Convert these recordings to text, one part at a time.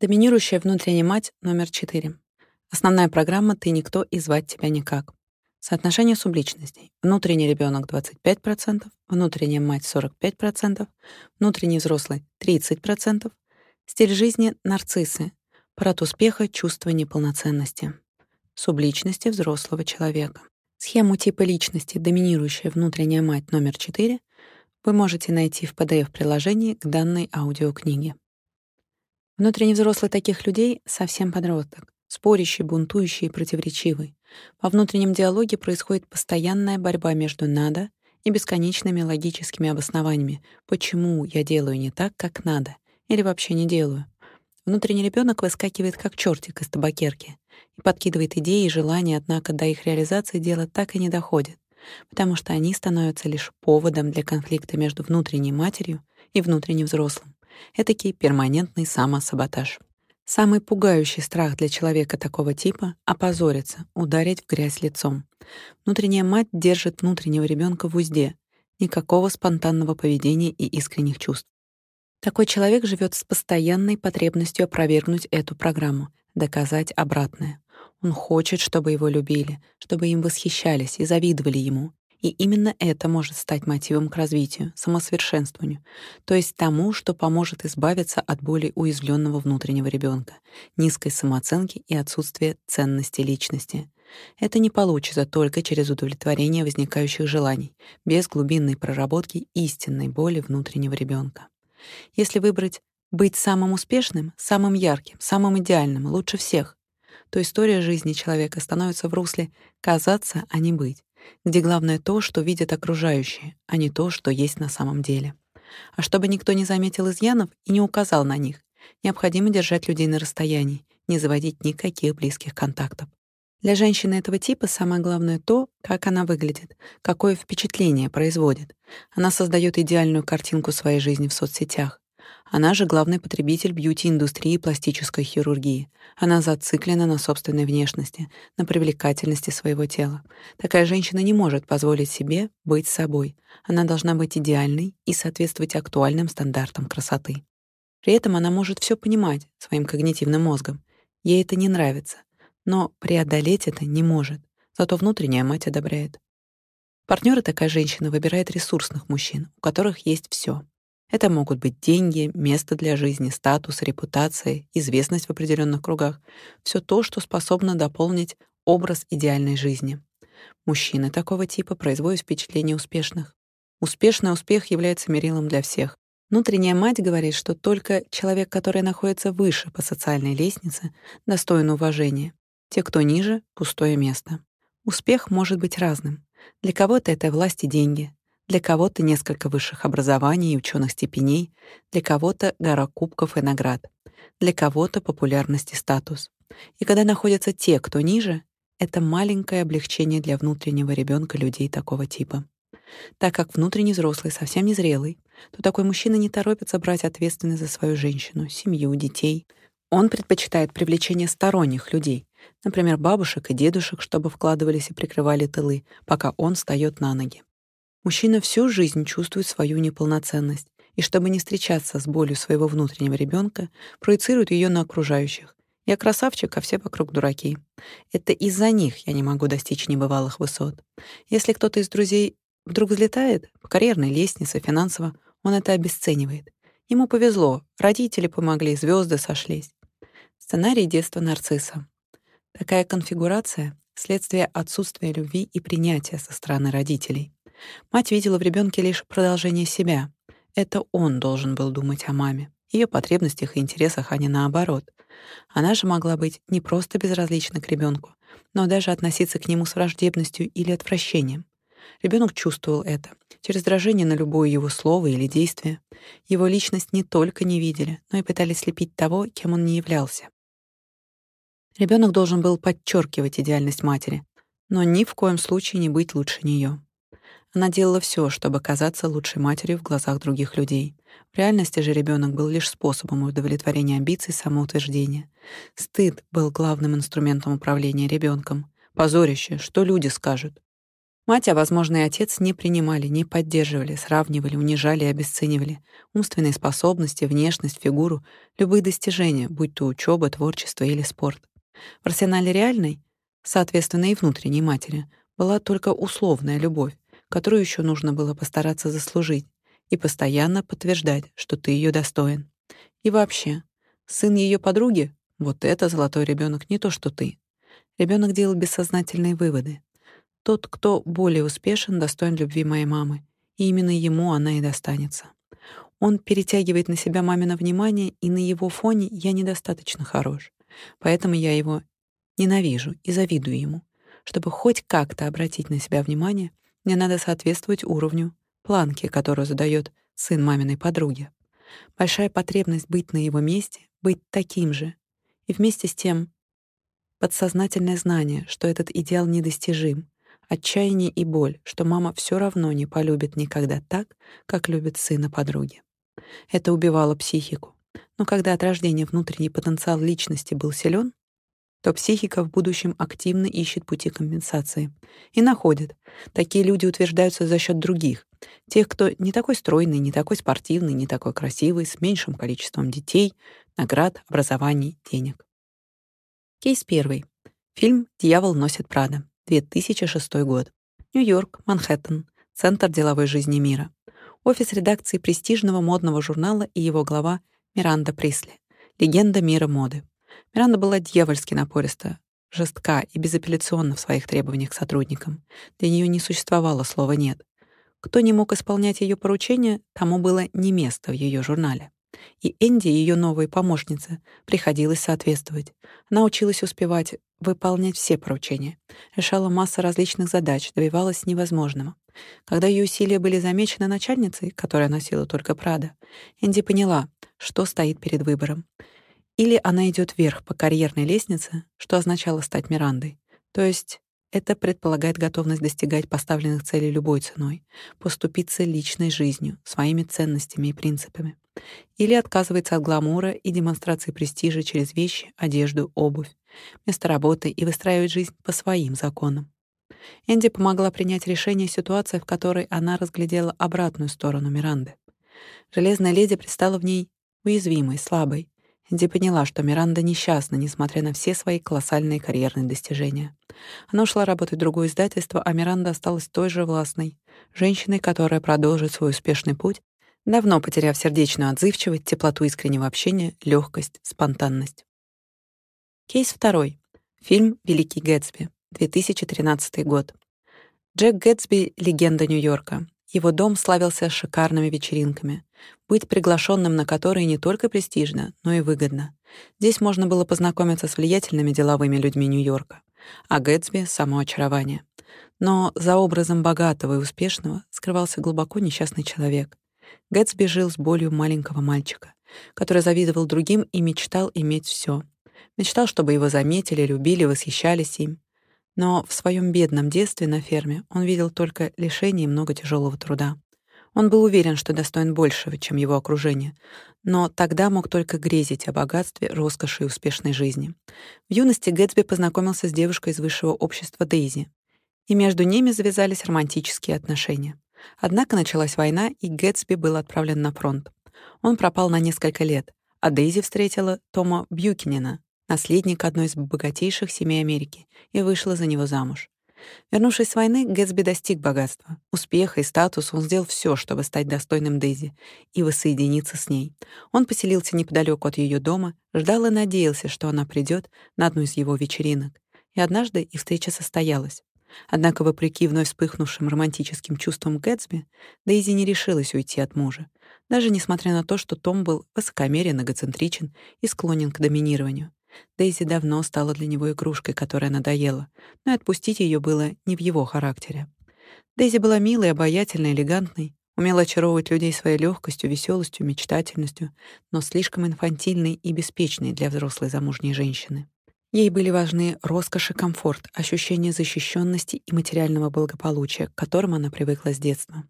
Доминирующая внутренняя мать номер 4. Основная программа «Ты никто и звать тебя никак». Соотношение субличностей. Внутренний ребенок 25%, внутренняя мать 45%, внутренний взрослый 30%, стиль жизни — нарциссы, парад успеха — чувство неполноценности, субличности взрослого человека. Схему типа личности «Доминирующая внутренняя мать» номер 4 вы можете найти в PDF-приложении к данной аудиокниге. Внутренний взрослый таких людей — совсем подросток, спорящий, бунтующий и противоречивый. Во внутреннем диалоге происходит постоянная борьба между «надо» и бесконечными логическими обоснованиями, почему я делаю не так, как надо, или вообще не делаю. Внутренний ребенок выскакивает как чертик из табакерки и подкидывает идеи и желания, однако до их реализации дело так и не доходит, потому что они становятся лишь поводом для конфликта между внутренней матерью и внутренним взрослым. Этакий перманентный самосаботаж. Самый пугающий страх для человека такого типа — опозориться, ударить в грязь лицом. Внутренняя мать держит внутреннего ребенка в узде. Никакого спонтанного поведения и искренних чувств. Такой человек живет с постоянной потребностью опровергнуть эту программу, доказать обратное. Он хочет, чтобы его любили, чтобы им восхищались и завидовали ему, и именно это может стать мотивом к развитию, самосовершенствованию, то есть тому, что поможет избавиться от более уязвленного внутреннего ребенка, низкой самооценки и отсутствия ценности личности. Это не получится только через удовлетворение возникающих желаний, без глубинной проработки истинной боли внутреннего ребенка. Если выбрать быть самым успешным, самым ярким, самым идеальным, лучше всех, то история жизни человека становится в русле казаться, а не быть где главное то, что видят окружающие, а не то, что есть на самом деле. А чтобы никто не заметил изъянов и не указал на них, необходимо держать людей на расстоянии, не заводить никаких близких контактов. Для женщины этого типа самое главное то, как она выглядит, какое впечатление производит. Она создает идеальную картинку своей жизни в соцсетях, она же главный потребитель бьюти-индустрии и пластической хирургии. Она зациклена на собственной внешности, на привлекательности своего тела. Такая женщина не может позволить себе быть собой. Она должна быть идеальной и соответствовать актуальным стандартам красоты. При этом она может все понимать своим когнитивным мозгом. Ей это не нравится. Но преодолеть это не может. Зато внутренняя мать одобряет. Партнёра такая женщина выбирает ресурсных мужчин, у которых есть все. Это могут быть деньги, место для жизни, статус, репутация, известность в определенных кругах. Все то, что способно дополнить образ идеальной жизни. Мужчины такого типа производят впечатление успешных. Успешный успех является мерилом для всех. Внутренняя мать говорит, что только человек, который находится выше по социальной лестнице, достоин уважения. Те, кто ниже — пустое место. Успех может быть разным. Для кого-то это власть и деньги, для кого-то несколько высших образований и ученых степеней, для кого-то гора кубков и наград, для кого-то популярность и статус. И когда находятся те, кто ниже, это маленькое облегчение для внутреннего ребенка людей такого типа. Так как внутренний взрослый совсем не зрелый, то такой мужчина не торопится брать ответственность за свою женщину, семью, детей. Он предпочитает привлечение сторонних людей, например, бабушек и дедушек, чтобы вкладывались и прикрывали тылы, пока он встает на ноги. Мужчина всю жизнь чувствует свою неполноценность, и чтобы не встречаться с болью своего внутреннего ребенка, проецирует ее на окружающих. Я красавчик, а все вокруг дураки. Это из-за них я не могу достичь небывалых высот. Если кто-то из друзей вдруг взлетает по карьерной лестнице финансово, он это обесценивает. Ему повезло, родители помогли, звезды сошлись. Сценарий детства нарцисса. Такая конфигурация — следствие отсутствия любви и принятия со стороны родителей. Мать видела в ребенке лишь продолжение себя. Это он должен был думать о маме, ее потребностях и интересах, а не наоборот. Она же могла быть не просто безразлична к ребенку, но даже относиться к нему с враждебностью или отвращением. Ребенок чувствовал это через дрожание на любое его слово или действие. Его личность не только не видели, но и пытались слепить того, кем он не являлся. Ребенок должен был подчеркивать идеальность матери, но ни в коем случае не быть лучше нее. Она делала все, чтобы казаться лучшей матерью в глазах других людей. В реальности же ребенок был лишь способом удовлетворения амбиций самоутверждения. Стыд был главным инструментом управления ребенком. Позорище, что люди скажут. Мать, а возможно и отец не принимали, не поддерживали, сравнивали, унижали и обесценивали умственные способности, внешность, фигуру, любые достижения, будь то учеба, творчество или спорт. В арсенале реальной, соответственно и внутренней матери, была только условная любовь, которую еще нужно было постараться заслужить и постоянно подтверждать, что ты ее достоин. И вообще, сын ее подруги — вот это золотой ребенок, не то что ты. Ребенок делал бессознательные выводы. Тот, кто более успешен, достоин любви моей мамы, и именно ему она и достанется. Он перетягивает на себя мамино внимание, и на его фоне я недостаточно хорош. Поэтому я его ненавижу и завидую ему. Чтобы хоть как-то обратить на себя внимание, мне надо соответствовать уровню, планки, которую задает сын маминой подруги. Большая потребность быть на его месте, быть таким же. И вместе с тем подсознательное знание, что этот идеал недостижим, отчаяние и боль, что мама все равно не полюбит никогда так, как любит сына подруги. Это убивало психику. Но когда от рождения внутренний потенциал личности был силен, то психика в будущем активно ищет пути компенсации. И находит. Такие люди утверждаются за счет других. Тех, кто не такой стройный, не такой спортивный, не такой красивый, с меньшим количеством детей, наград, образований, денег. Кейс первый. Фильм «Дьявол носит Прада». 2006 год. Нью-Йорк, Манхэттен, центр деловой жизни мира. Офис редакции престижного модного журнала и его глава Миранда Присли. Легенда мира моды. Миранда была дьявольски напориста, жестка и безапелляционна в своих требованиях к сотрудникам. Для нее не существовало слова «нет». Кто не мог исполнять ее поручения, тому было не место в ее журнале. И Энди, ее новой помощнице, приходилось соответствовать. Она училась успевать выполнять все поручения, решала массу различных задач, добивалась невозможного. Когда ее усилия были замечены начальницей, которая носила только Прада, Энди поняла, что стоит перед выбором. Или она идет вверх по карьерной лестнице, что означало стать Мирандой, то есть это предполагает готовность достигать поставленных целей любой ценой, поступиться личной жизнью, своими ценностями и принципами. Или отказывается от гламура и демонстрации престижа через вещи, одежду, обувь, место работы и выстраивает жизнь по своим законам. Энди помогла принять решение ситуации, в которой она разглядела обратную сторону Миранды. Железная леди предстала в ней уязвимой, слабой, Ди поняла, что Миранда несчастна, несмотря на все свои колоссальные карьерные достижения. Она ушла работать в другое издательство, а Миранда осталась той же властной, женщиной, которая продолжит свой успешный путь, давно потеряв сердечную отзывчивость, теплоту искреннего общения, легкость, спонтанность. Кейс второй. Фильм «Великий Гэтсби», 2013 год. Джек Гэтсби — легенда Нью-Йорка. Его дом славился шикарными вечеринками, быть приглашенным на которые не только престижно, но и выгодно. Здесь можно было познакомиться с влиятельными деловыми людьми Нью-Йорка, а Гэтсби — само очарование. Но за образом богатого и успешного скрывался глубоко несчастный человек. Гэтсби жил с болью маленького мальчика, который завидовал другим и мечтал иметь все. Мечтал, чтобы его заметили, любили, восхищались им. Но в своем бедном детстве на ферме он видел только лишение и много тяжелого труда. Он был уверен, что достоин большего, чем его окружение, но тогда мог только грезить о богатстве, роскоши и успешной жизни. В юности Гэтсби познакомился с девушкой из высшего общества Дейзи, и между ними завязались романтические отношения. Однако началась война, и Гэтсби был отправлен на фронт. Он пропал на несколько лет, а Дейзи встретила Тома Бьюкинена, наследник одной из богатейших семей Америки, и вышла за него замуж. Вернувшись с войны, Гэтсби достиг богатства. Успеха и статуса он сделал все, чтобы стать достойным Дейзи и воссоединиться с ней. Он поселился неподалеку от ее дома, ждал и надеялся, что она придет на одну из его вечеринок. И однажды их встреча состоялась. Однако, вопреки вновь вспыхнувшим романтическим чувствам Гэтсби, Дейзи не решилась уйти от мужа, даже несмотря на то, что Том был высокомерен, эгоцентричен и склонен к доминированию. Дейзи давно стала для него игрушкой, которая надоела, но и отпустить ее было не в его характере. Дейзи была милой, обаятельной, элегантной, умела очаровывать людей своей легкостью, веселостью, мечтательностью, но слишком инфантильной и беспечной для взрослой замужней женщины. Ей были важны роскошь и комфорт, ощущение защищенности и материального благополучия, к которым она привыкла с детства.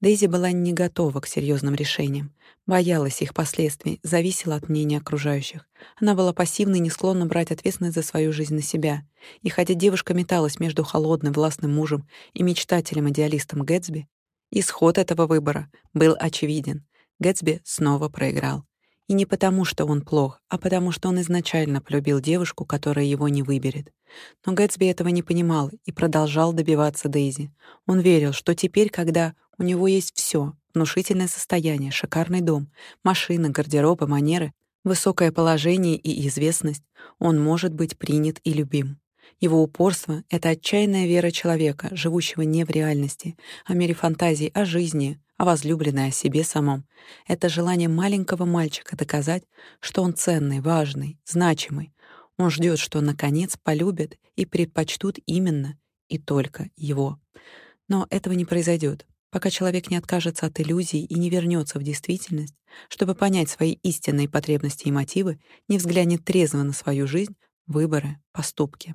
Дейзи была не готова к серьезным решениям, боялась их последствий, зависела от мнения окружающих. Она была пассивной не склонна брать ответственность за свою жизнь на себя. И хотя девушка металась между холодным властным мужем и мечтателем-идеалистом Гэтсби, исход этого выбора был очевиден. Гэтсби снова проиграл. И не потому, что он плох, а потому, что он изначально полюбил девушку, которая его не выберет. Но Гэтсби этого не понимал и продолжал добиваться Дейзи. Он верил, что теперь, когда у него есть все: внушительное состояние, шикарный дом, машина, гардероб и манеры, высокое положение и известность, он может быть принят и любим. Его упорство — это отчаянная вера человека, живущего не в реальности, а в мире фантазий о жизни, о возлюбленной, о себе самом. Это желание маленького мальчика доказать, что он ценный, важный, значимый. Он ждет, что, наконец, полюбят и предпочтут именно и только его. Но этого не произойдет, пока человек не откажется от иллюзий и не вернется в действительность, чтобы понять свои истинные потребности и мотивы, не взглянет трезво на свою жизнь, выборы, поступки.